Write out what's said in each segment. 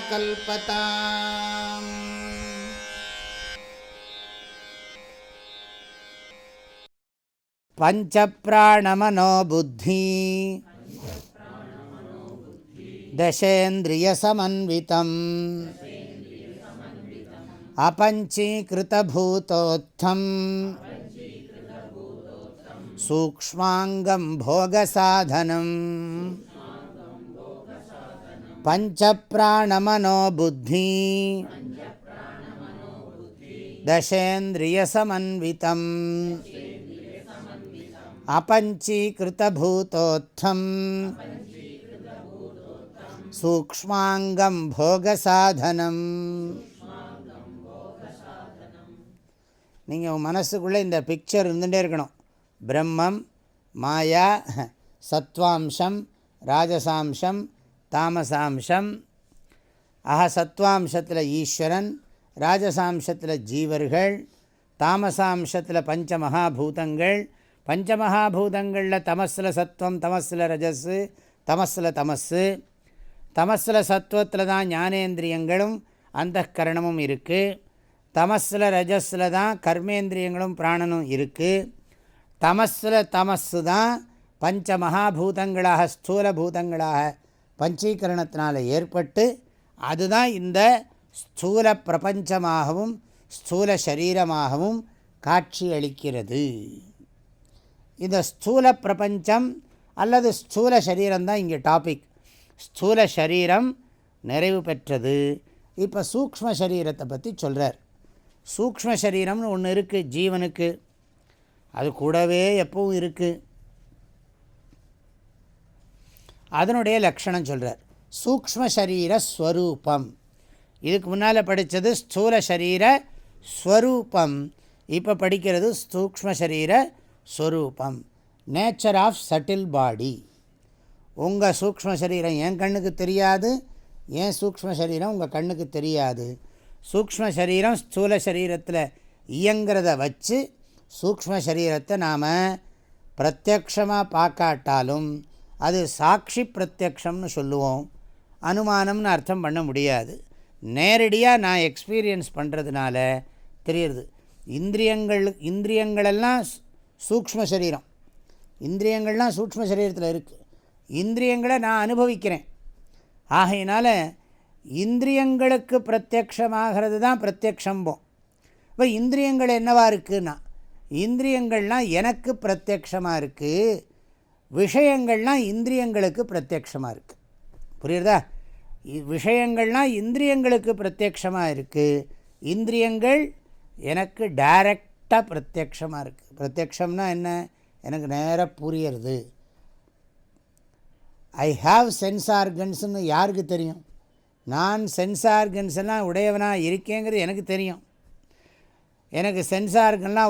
कल्पताम्। पञ्चप्राणमनो बुद्धि दशेन्द्रियसमन्वितम्। अपञ्चीकृतभूतोत्थम्। सूक्ष्माङ्गं भोगसाधनम् पञ्चप्राणमनो बुद्धि दशेन्द्रियसमन्वितम् अपञ्चीकृतभूतोत्थम् சூக்ஷ்மாங்கம் போகசாதனம் நீங்கள் உங்கள் மனசுக்குள்ளே இந்த பிக்சர் இருந்துகிட்டே இருக்கணும் பிரம்மம் மாயா சத்வாம்சம் ராஜசாம்சம் தாமசாம்சம். ஆக சத்வாம்சத்தில் ஈஸ்வரன் ராஜசாம்சத்தில் ஜீவர்கள் தாமசாம்சத்தில் பஞ்சமகாபூதங்கள். பஞ்சமகாபூதங்களில் தமஸில் சத்வம் தமஸில் ரஜஸு தமஸில் தமஸு தமஸில் சத்துவத்தில் தான் ஞானேந்திரியங்களும் அந்த கரணமும் இருக்குது தமஸில் ரஜஸில் தான் கர்மேந்திரியங்களும் பிராணனும் இருக்குது தமஸில் தமஸு தான் பஞ்சமகாபூதங்களாக ஸ்தூல பூதங்களாக பஞ்சீகரணத்தினால் ஏற்பட்டு அதுதான் இந்த ஸ்தூல பிரபஞ்சமாகவும் ஸ்தூல சரீரமாகவும் காட்சி அளிக்கிறது இந்த ஸ்தூல பிரபஞ்சம் அல்லது ஸ்தூல சரீரம்தான் இங்கே டாபிக். ஸ்தூல சரீரம் நிறைவு பெற்றது. இப்போ சூக்ம சரீரத்தை பற்றி சொல்கிறார் சூக்ம சரீரம்னு ஒன்று இருக்குது ஜீவனுக்கு. அது கூடவே எப்பவும் இருக்குது அதனுடைய லக்ஷணம் சொல்கிறார் சூக்ம சரீர ஸ்வரூபம். இதுக்கு முன்னால் படித்தது ஸ்தூல சரீர ஸ்வரூபம். இப்போ படிக்கிறது சூக்ம சரீர ஸ்வரூபம். நேச்சர் ஆஃப் சட்டில் பாடி உங்கள் சூக்ம சரீரம் என் கண்ணுக்கு தெரியாது ஏன் சூக்ம சரீரம் உங்கள் கண்ணுக்கு தெரியாது. சூக்ம சரீரம் ஸ்தூல சரீரத்தில் இயங்கிறத வச்சு சூக்ம சரீரத்தை நாம் பிரத்யக்ஷமாக பார்க்காட்டாலும் அது சாட்சி பிரத்யக்ஷம்னு சொல்லுவோம். அனுமானம்னு அர்த்தம் பண்ண முடியாது. நேரடியாக நான் எக்ஸ்பீரியன்ஸ் பண்ணுறதுனால தெரியுது. இந்திரியங்கள் இந்திரியங்களெல்லாம் சூக்ம சரீரம். இந்திரியங்கள்லாம் சூக்ம சரீரத்தில் இருக்குது இந்திரியங்களை நான் அனுபவிக்கிறேன். ஆகையினால் இந்திரியங்களுக்கு பிரத்யக்ஷமாகிறது தான் பிரத்யக்ஷம்போம் இப்போ இந்திரியங்கள் என்னவாக இருக்குன்னா இந்திரியங்கள்லாம் எனக்கு பிரத்யக்ஷமாக இருக்குது விஷயங்கள்லாம் இந்திரியங்களுக்கு பிரத்யக்ஷமாக இருக்குது புரியுறதா? விஷயங்கள்லாம் இந்திரியங்களுக்கு பிரத்யக்ஷமாக இருக்குது இந்திரியங்கள் எனக்கு டைரக்டாக பிரத்யக்ஷமாக இருக்குது பிரத்யக்ஷம்னா என்ன? எனக்கு நேராக புரியறது. ஐ ஹாவ் சென்ஸ் ஆர்கன்ஸ்னு யாருக்கு தெரியும்? நான் சென்ஸ் ஆர்கன்ஸ் எல்லாம் உடையவனாக இருக்கேங்கிறது எனக்கு தெரியும். எனக்கு சென்ஸ்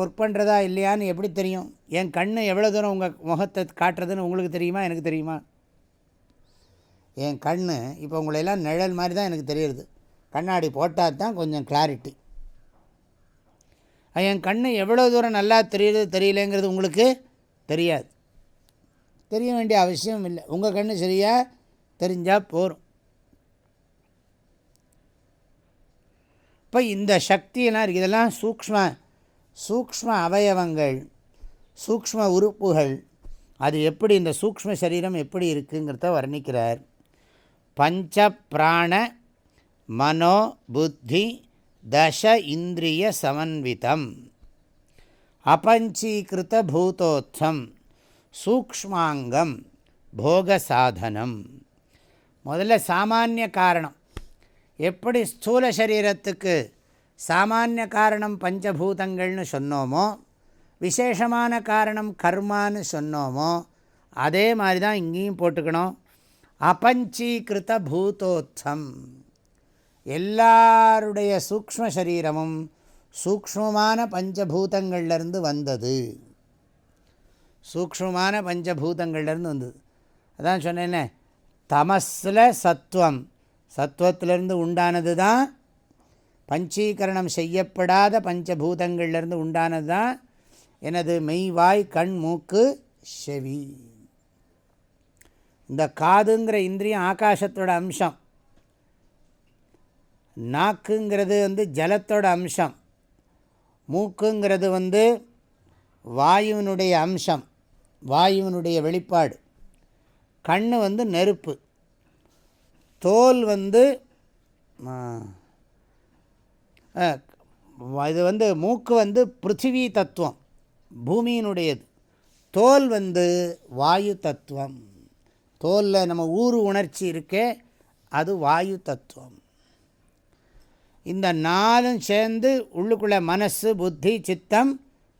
ஒர்க் பண்ணுறதா இல்லையான்னு எப்படி தெரியும்? என் கண் எவ்வளோ தூரம் உங்கள் முகத்தை காட்டுறதுன்னு உங்களுக்கு தெரியுமா? எனக்கு தெரியுமா? என் கண் இப்போ உங்களையெல்லாம் நிழல் மாதிரி தான் எனக்கு தெரியுது. கண்ணாடி போட்டால் தான் கொஞ்சம் கிளாரிட்டி என் கண் எவ்வளோ தூரம் நல்லா தெரியுது தெரியலேங்கிறது உங்களுக்கு தெரியாது. தெரிய வேண்டிய அவசியம் இல்லை. உங்கள் கண்ணு சரியாக தெரிஞ்சால் போகும் அப்போ இந்த சக்தியெல்லாம் இருக்குது இதெல்லாம் சூக்ம சூக்ம அவயவங்கள் சூக்ம உறுப்புகள். அது எப்படி இந்த சூக்ம சரீரம் எப்படி இருக்குங்கிறத வர்ணிக்கிறார். பஞ்ச பிராண மனோ புத்தி தச இந்திரிய சமன்விதம். அபஞ்சீகிருத பூதோத்தம் சூக்ஷ்மாங்கம் போகசாதனம். முதல்ல சாமானிய காரணம். எப்படி ஸ்தூல சரீரத்துக்கு சாமானிய காரணம் பஞ்சபூதங்கள்னு சொன்னோமோ விசேஷமான காரணம் கர்மான்னு சொன்னோமோ அதே மாதிரி தான் இங்கேயும் போட்டுக்கணும். அபஞ்சீகிருத பூதோத்தம். எல்லாருடைய சூக்ம சரீரமும் சூக்மமான பஞ்சபூதங்கள்லேருந்து வந்தது. சூக்மமான பஞ்சபூதங்கள்லேருந்து வந்தது. அதான் சொன்னேன்னே தமஸில் சத்துவம் சத்துவத்திலிருந்து உண்டானது தான் பஞ்சீகரணம் செய்யப்படாத பஞ்சபூதங்கள்லேருந்து உண்டானது தான் எனது மெய்வாய் கண் மூக்கு செவி. இந்த காதுங்கிற இந்திரியம் ஆகாசத்தோட அம்சம். நாக்குங்கிறது வந்து ஜலத்தோட அம்சம். மூக்குங்கிறது வந்து வாயுவினுடைய அம்சம் வாயுவினுடைய வெளிப்பாடு. கண் வந்து நெருப்பு. தோல் வந்து இது வந்து மூக்கு வந்து பிருத்திவி தத்துவம் பூமியினுடையது. தோல் வந்து வாயு தத்துவம். தோலில் நம்ம ஊறு உணர்ச்சி இருக்கே அது வாயு தத்துவம். இந்த நாலும் சேர்ந்து உள்ளுக்குள்ளே மனசு புத்தி சித்தம்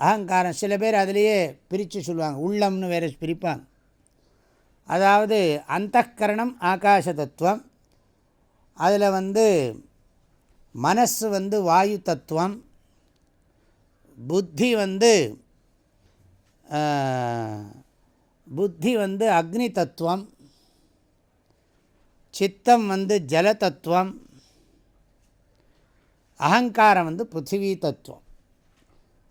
அகங்காரம் சில பேர் அதிலேயே பிரித்து சொல்லுவாங்க. உள்ளம்னு வேறு பிரிப்பாங்க. அதாவது அந்தக்கரணம் ஆகாச தத்துவம் அதில் வந்து மனசு வந்து வாயு தத்துவம் புத்தி வந்து புத்தி வந்து அக்னி தத்துவம் சித்தம் வந்து ஜல தத்துவம் அகங்காரம் வந்து பிருத்திவி தத்துவம்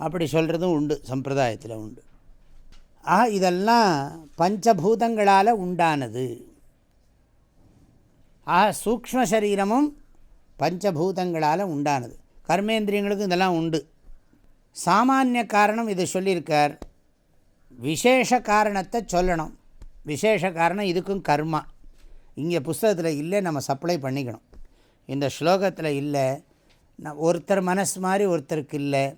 அப்படி சொல்கிறதும் உண்டு சம்பிரதாயத்தில் உண்டு. ஆக இதெல்லாம் பஞ்சபூதங்களால் உண்டானது. ஆக சூக்ம சரீரமும் பஞ்சபூதங்களால் உண்டானது. கர்மேந்திரியங்களுக்கும் இதெல்லாம் உண்டு. சாமானிய காரணம் இதை சொல்லியிருக்கார். விசேஷ காரணத்தை சொல்லணும். விசேஷ காரணம் இதுக்கும் கர்மா. இங்கே புஸ்தகத்தில் இல்லை நம்ம சப்ளை பண்ணிக்கணும். இந்த ஸ்லோகத்தில் இல்லை. ஒருத்தர் மனசு மாதிரி ஒருத்தருக்கு இல்லை.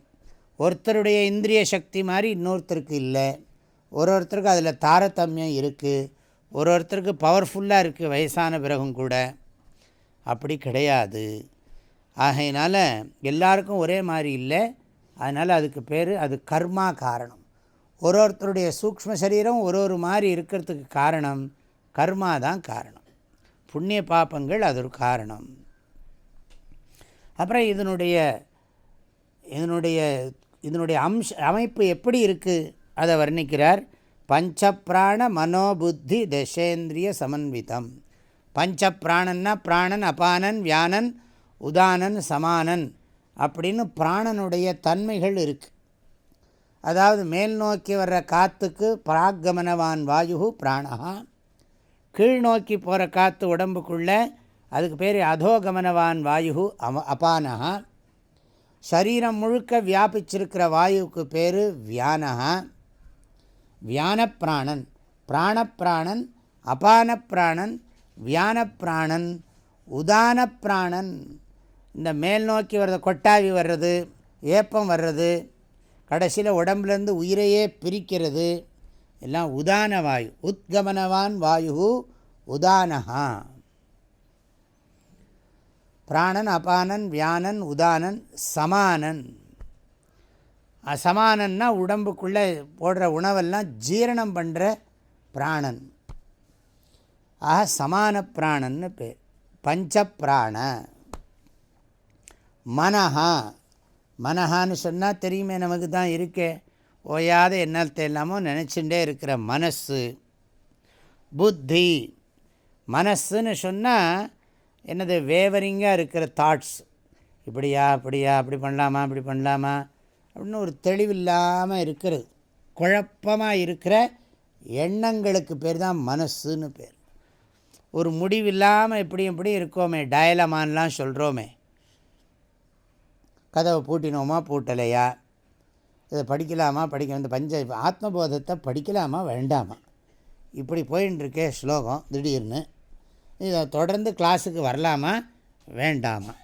ஒருத்தருடைய இந்திரிய சக்தி மாதிரி இன்னொருத்தருக்கு இல்லை. ஒரு ஒருத்தருக்கு அதில் தாரதமியம் இருக்குது ஒரு ஒருத்தருக்கு பவர்ஃபுல்லாக இருக்குது வயசான பிறகும் கூட. அப்படி கிடையாது. ஆகையினால் எல்லாருக்கும் ஒரே மாதிரி இல்லை. அதனால் அதுக்கு பேர் அது கர்மா காரணம். ஒரு ஒருத்தருடைய சூக்ம சரீரம் ஒரு ஒரு மாதிரி இருக்கிறதுக்கு காரணம் கர்மா தான் காரணம். புண்ணிய பாப்பங்கள் அது ஒரு காரணம். அப்புறம் இதனுடைய இதனுடைய இதனுடைய அம்ச அமைப்பு எப்படி இருக்குது அதை வர்ணிக்கிறார் பஞ்சப்பிராண மனோபுத்தி தசேந்திரிய சமன்விதம். பஞ்சப்பிராணன்னா பிராணன் அபானன் வியானன் உதானன் சமானன் அப்படின்னு பிராணனுடைய தன்மைகள் இருக்குது அதாவது மேல் நோக்கி வர்ற காற்றுக்கு பிராகமனவான் வாயு பிராணா கீழ் நோக்கி போகிற காற்று உடம்புக்குள்ளே அதுக்கு பேர் அதோகமனவான் வாயு அம அபானகா சரீரம் முழுக்க வியாபிச்சிருக்கிற வாயுவுக்கு பேர் வியானகா வியானப்பிராணன் பிராணப்பிராணன் அபானப்பிராணன் வியானப்பிராணன் உதானப்பிராணன். இந்த மேல் நோக்கி வர்றது கொட்டாவி வர்றது ஏப்பம் வர்றது கடைசியில் உடம்புலேருந்து உயிரையே பிரிக்கிறது. எல்லாம் உதான வாயு உத்கமனவான் வாயு உதானஹா. பிராணன் அபானன் வியானன் உதானன் சமானன். சமானன்னா உடம்புக்குள்ளே போடுற உணவெல்லாம் ஜீரணம் பண்ணுற பிராணன். ஆக சமான பிராணன்னு பேர். பஞ்சப்பிராண. மனஹா. மனஹான்னு சொன்னால் தெரியுமே நமக்கு தான் இருக்கே. ஓயாத என்னத்தை எல்லாமோ நினச்சிட்டே இருக்கிற மனசு. புத்தி. மனசுன்னு சொன்னால் என்னது வேவரிங்காக இருக்கிற தாட்ஸ் இப்படியா அப்படியா அப்படி பண்ணலாமா இப்படி பண்ணலாமா? அப்படின்னு ஒரு தெளிவில்லாமல் இருக்கிறது. குழப்பமாக இருக்கிற எண்ணங்களுக்கு பேர் தான் மனசுன்னு பேர். ஒரு முடிவில்லாமல் இப்படி இப்படி இருக்கோமே டயலமான்லாம் சொல்கிறோமே கதவை பூட்டினோமா பூட்டலையா? இதை படிக்கலாமா படிக்க இந்த பஞ்ச ஆத்மபோதத்தை படிக்கலாமா வேண்டாமா? இப்படி போயின்னு ஸ்லோகம் திடீர்னு. இதை தொடர்ந்து கிளாஸுக்கு வரலாமா வேண்டாமா?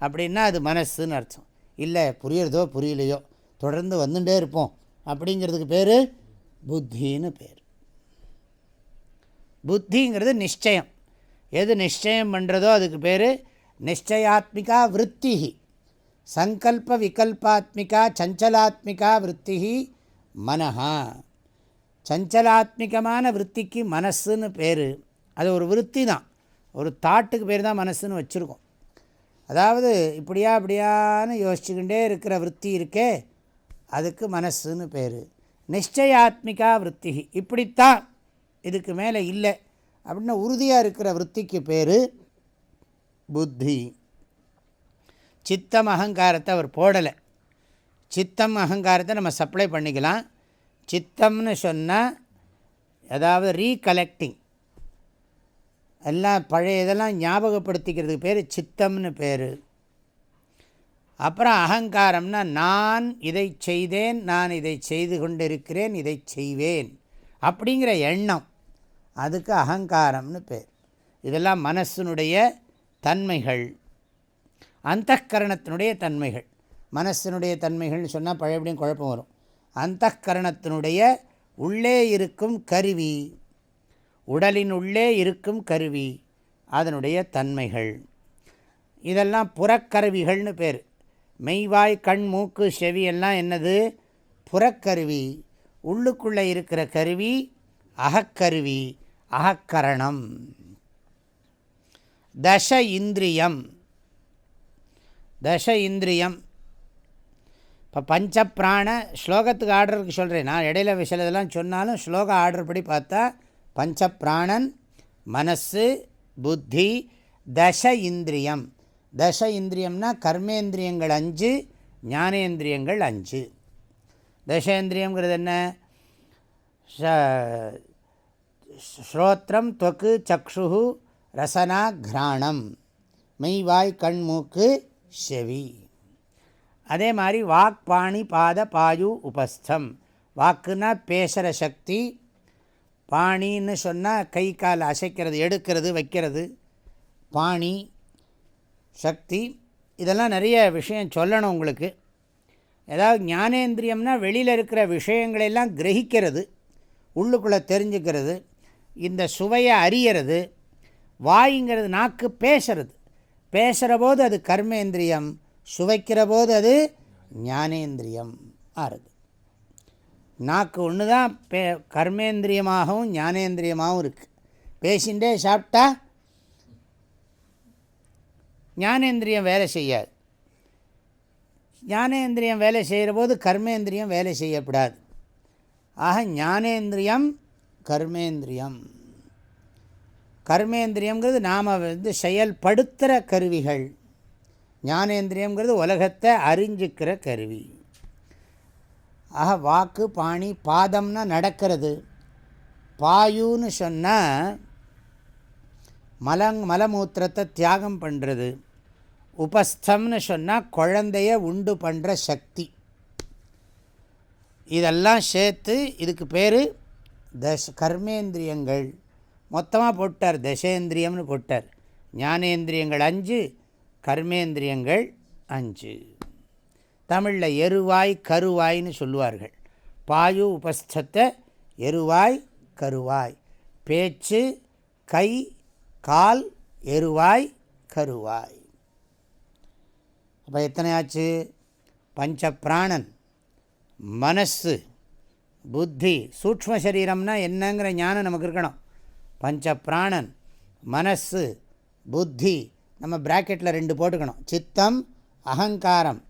அப்படின்னா அது மனசுன்னு அர்த்தம். இல்லை புரியறதோ புரியலையோ தொடர்ந்து வந்துட்டே இருப்போம். அப்படிங்கிறதுக்கு பேர் புத்தின்னு பேர். புத்திங்கிறது நிச்சயம். எது நிச்சயம் பண்ணுறதோ அதுக்கு பேர் நிச்சயாத்மிகா விற்பி சங்கல்ப விகல்பாத்மிகா சஞ்சலாத்மிகா விற்பி மனஹா. சஞ்சலாத்மிகமான விற்பிக்கு மனசுன்னு பேர். அது ஒரு விற்பி தான் ஒரு தாட்டுக்கு பேர் தான் மனசுன்னு வச்சுருக்கோம். அதாவது இப்படியா அப்படியான்னு யோசிச்சுக்கிட்டே இருக்கிற விற்பி இருக்கே அதுக்கு மனசுன்னு பேர். நிச்சயாத்மிகா விற்பி இப்படித்தான் இதுக்கு மேலே இல்லை அப்படின்னு உறுதியாக இருக்கிற விற்பிக்கு பேர் புத்தி. சித்தம் அகங்காரத்தை அவர் போடலை. சித்தம் அகங்காரத்தை நம்ம சப்ளை பண்ணிக்கலாம். சித்தம்னு சொன்னால் அதாவது ரீகலெக்டிங் எல்லாம் பழைய இதெல்லாம் ஞாபகப்படுத்திக்கிறதுக்கு பேர் சித்தம்னு பேர். அப்புறம் அகங்காரம்னா நான் இதை செய்தேன் நான் இதை செய்து கொண்டிருக்கிறேன் இதை செய்வேன் அப்படிங்கிற எண்ணம். அதுக்கு அகங்காரம்னு பேர். இதெல்லாம் மனசினுடைய தன்மைகள். அந்த கரணத்தினுடைய தன்மைகள். மனசினுடைய தன்மைகள்னு சொன்னால் பழையபடியும் குழப்பம் வரும். அந்த கரணத்தினுடைய உள்ளே இருக்கும் கருவி. உடலின் உள்ளே இருக்கும் கருவி அதனுடைய தன்மைகள். இதெல்லாம் புறக்கருவிகள்னு பேர். மெய்வாய் கண் மூக்கு செவி எல்லாம் என்னது? புறக்கருவி. உள்ளுக்குள்ளே இருக்கிற கருவி அகக்கருவி அகக்கரணம். தச இந்திரியம். தச இந்திரியம். இப்போ பஞ்சப்பிராண ஸ்லோகத்துக்கு ஆர்டருக்கு சொல்கிறேன் நான் இடையில சிலதெல்லாம் சொன்னாலும் ஸ்லோக ஆர்டர் படி பார்த்தா பஞ்சப்பிராணன் மனசு புத்தி தச இந்திரியம். தச இந்திரியம்னா கர்மேந்திரியங்கள் அஞ்சு ஞானேந்திரியங்கள் அஞ்சு. தசேந்திரியங்கிறது என்ன? ஸ்ரோத்திரம் தொக்கு சக்ஷு ரசனா கிராணம். மெய் வாய் கண் மூக்கு செவி. அதே மாதிரி வாக் பாணி பாத பாயு உபஸ்தம். வாக்குன்னா பேசுகிற சக்தி பாணின்னு சொன்னால் கை கால் அசைக்கிறது எடுக்கிறது வைக்கிறது. பாணி சக்தி இதெல்லாம் நிறைய விஷயம் சொல்லணும் உங்களுக்கு. ஏதாவது ஞானேந்திரியம்னா வெளியில் இருக்கிற விஷயங்களெல்லாம் கிரகிக்கிறது உள்ளுக்குள்ளே தெரிஞ்சுக்கிறது இந்த சுவையை அறியறது வாய்ங்கிறது நாக்கு பேசுறது. பேசுகிற போது அது கர்மேந்திரியம் சுவைக்கிற போது அது ஞானேந்திரியம் ஆறுது. நாக்கு ஒன்று தான் பே கர்மேந்திரியமாகவும் ஞானேந்திரியமாகவும் இருக்குது பேசிகிட்டே சாப்பிட்டா ஞானேந்திரியம் வேலை செய்யாது. ஞானேந்திரியம் வேலை செய்கிற போது கர்மேந்திரியம் வேலை செய்யப்படாது. ஆக ஞானேந்திரியம் கர்மேந்திரியம். கர்மேந்திரியங்கிறது நாம் வந்து செயல்படுத்துகிற கருவிகள். ஞானேந்திரியங்கிறது உலகத்தை அறிஞ்சிக்கிற கருவி. ஆக வாக்கு பாணி பாதம்னா நடக்கிறது. பாயுன்னு சொன்னால் மலங் மலமூத்திரத்தை தியாகம் பண்ணுறது உபஸ்தம்னு சொன்னால் குழந்தைய உண்டு பண்ணுற சக்தி. இதெல்லாம் சேர்த்து இதுக்கு பேர் தஷ் கர்மேந்திரியங்கள். மொத்தமாக போட்டார் தசேந்திரியம்னு போட்டார். ஞானேந்திரியங்கள் அஞ்சு கர்மேந்திரியங்கள் அஞ்சு. தமிழில் எருவாய் கருவாய்னு சொல்லுவார்கள். பாயு உபஸ்தத்தை எருவாய் கருவாய். பேச்சு கை கால் எருவாய் கருவாய். அப்போ எத்தனையாச்சு? பஞ்ச பிராணன் மனசு புத்தி சூக்ம சரீரம்னா என்னங்கிற ஞானம் நமக்கு இருக்கணும். பஞ்ச பிராணன் மனசு புத்தி நம்ம ப்ராக்கெட்டில் ரெண்டு போட்டுக்கணும். சித்தம் அகங்காரம்.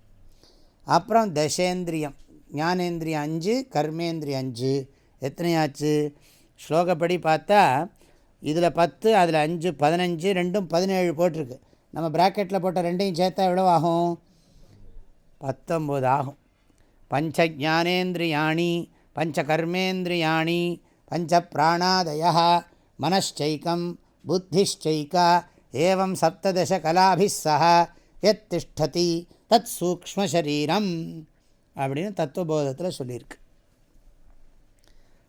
அப்புறம் தசேந்திரியம். ஞானேந்திரியம் அஞ்சு கர்மேந்திரியம் அஞ்சு. எத்தனையாச்சு? ஸ்லோகப்படி பார்த்தா இதில் பத்து அதில் அஞ்சு பதினஞ்சு ரெண்டும் பதினேழு போட்டிருக்கு. நம்ம ப்ராக்கெட்டில் போட்ட ரெண்டையும் சேர்த்தா எவ்வளோ ஆகும்? பத்தொம்பது ஆகும். பஞ்ச ஜானேந்திரியாணி பஞ்ச கர்மேந்திரியாணி பஞ்ச பிராணாதய மனச்சைக்கம் புத்திச்சைக்கா ஏவம் சப்ததச கலாபிஸ்ஸா எத் திஷ்டதி தத் சூக்மசரீரம் அப்படின்னு தத்துவபோதத்தில் சொல்லியிருக்கு.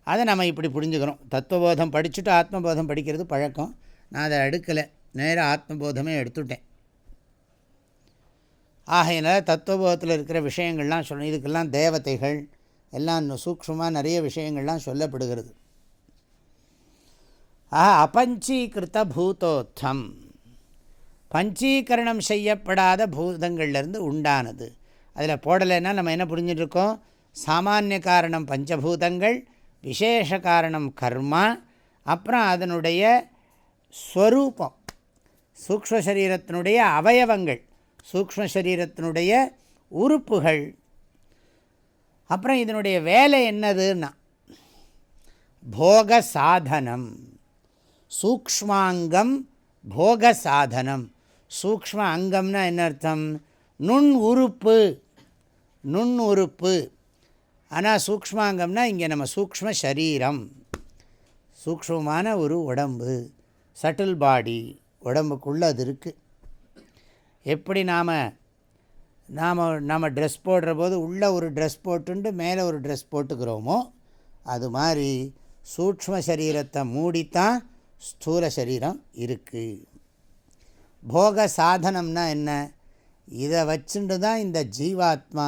அதை நம்ம இப்படி புரிஞ்சுக்கிறோம் தத்துவபோதம் படிச்சுட்டு ஆத்மபோதம் படிக்கிறது பழக்கம். நான் அதை எடுக்கலை. நேராக ஆத்மபோதமே எடுத்துட்டேன். ஆகையினால் தத்துவபோதத்தில் இருக்கிற விஷயங்கள்லாம் சொல் இதுக்கெல்லாம் தேவதைகள் எல்லாம் சூக்ஷமாக நிறைய விஷயங்கள்லாம் சொல்லப்படுகிறது. ஆஹா அபஞ்சீகிருத்த பூதோத்தம் பஞ்சீகரணம் செய்யப்படாத பூதங்கள்லேருந்து உண்டானது. அதில் போடலைன்னா நம்ம என்ன புரிஞ்சிட்ருக்கோம்? சாமானிய காரணம் பஞ்சபூதங்கள் விசேஷ காரணம் கர்மா அப்புறம் அதனுடைய ஸ்வரூபம். சூக்ம சரீரத்தினுடைய அவயவங்கள் சூக்ம சரீரத்தினுடைய உறுப்புகள். அப்புறம் இதனுடைய வேலை என்னதுன்னா போக சாதனம் சூக்ஷ்மாங்கம் போக சாதனம் சூக்ஷ்ம அங்கம்னா என்ன அர்த்தம்? நுண் உறுப்பு. நுண் உறுப்பு. ஆனால் சூக்ஷ்மாங்கம்னா இங்கே நம்ம சூக்ஷ்ம சரீரம். சூக்ஷ்மமான ஒரு உடம்பு. Subtle body. உடம்புக்குள்ளே அது இருக்குது எப்படி நாம் நாம் நம்ம ட்ரெஸ் போடுற போது உள்ளே ஒரு ட்ரெஸ் போட்டுண்டு மேலே ஒரு ட்ரெஸ் போட்டுக்கிறோமோ அது மாதிரி சூக்ம சரீரத்தை மூடித்தான் ஸ்தூல சரீரம் இருக்குது போக சாதனம்னா என்ன? இதை வச்சுட்டு தான் இந்த ஜீவாத்மா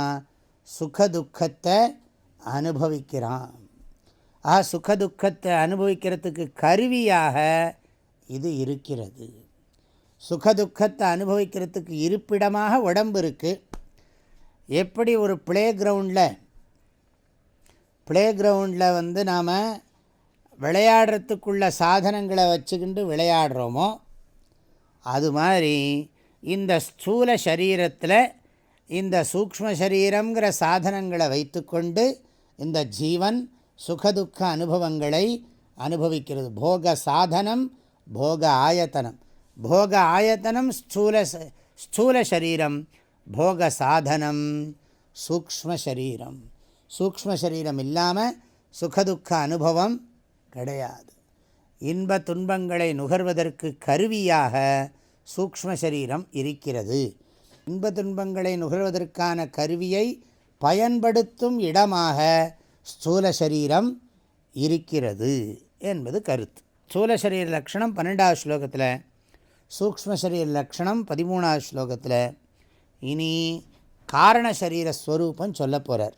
சுகதுக்கத்தை அனுபவிக்கிறான். ஆ சுகதுக்கத்தை அனுபவிக்கிறதுக்கு கருவியாக இது இருக்கிறது. சுகதுக்கத்தை அனுபவிக்கிறதுக்கு இருப்பிடமாக உடம்பு இருக்குது எப்படி ஒரு ப்ளே கிரவுண்டில் ப்ளே கிரவுண்டில் வந்து நாம் விளையாடுறதுக்குள்ள சாதனங்களை வச்சுக்கிண்டு விளையாடுறோமோ அது மாதிரி இந்த ஸ்தூல சரீரத்தில் இந்த சூக்ம சரீரங்கிற சாதனங்களை வைத்துக்கொண்டு இந்த ஜீவன் சுகதுக்க அனுபவங்களை அனுபவிக்கிறது. போக சாதனம் போக ஆயத்தனம். போக ஆயத்தனம் ஸ்தூல ஸ்தூல சரீரம் போக சாதனம் சூக்ம சரீரம். சூக்ம சரீரம் இல்லாமல் சுகதுக்க அனுபவம் கிடையாது. இன்ப துன்பங்களை நுகர்வதற்கு கருவியாக சூக்ம சரீரம் இருக்கிறது. இன்ப துன்பங்களை நுகர்வதற்கான கருவியை பயன்படுத்தும் இடமாக ஸ்தூல சரீரம் இருக்கிறது என்பது கருத்து. ஸ்தூல சரீர லக்ஷணம் பன்னெண்டாவது ஸ்லோகத்தில் சூக்ம சரீர லக்ஷணம் பதிமூணாவது ஸ்லோகத்தில் இனி காரண சரீர ஸ்வரூபம் சொல்ல போகிறார்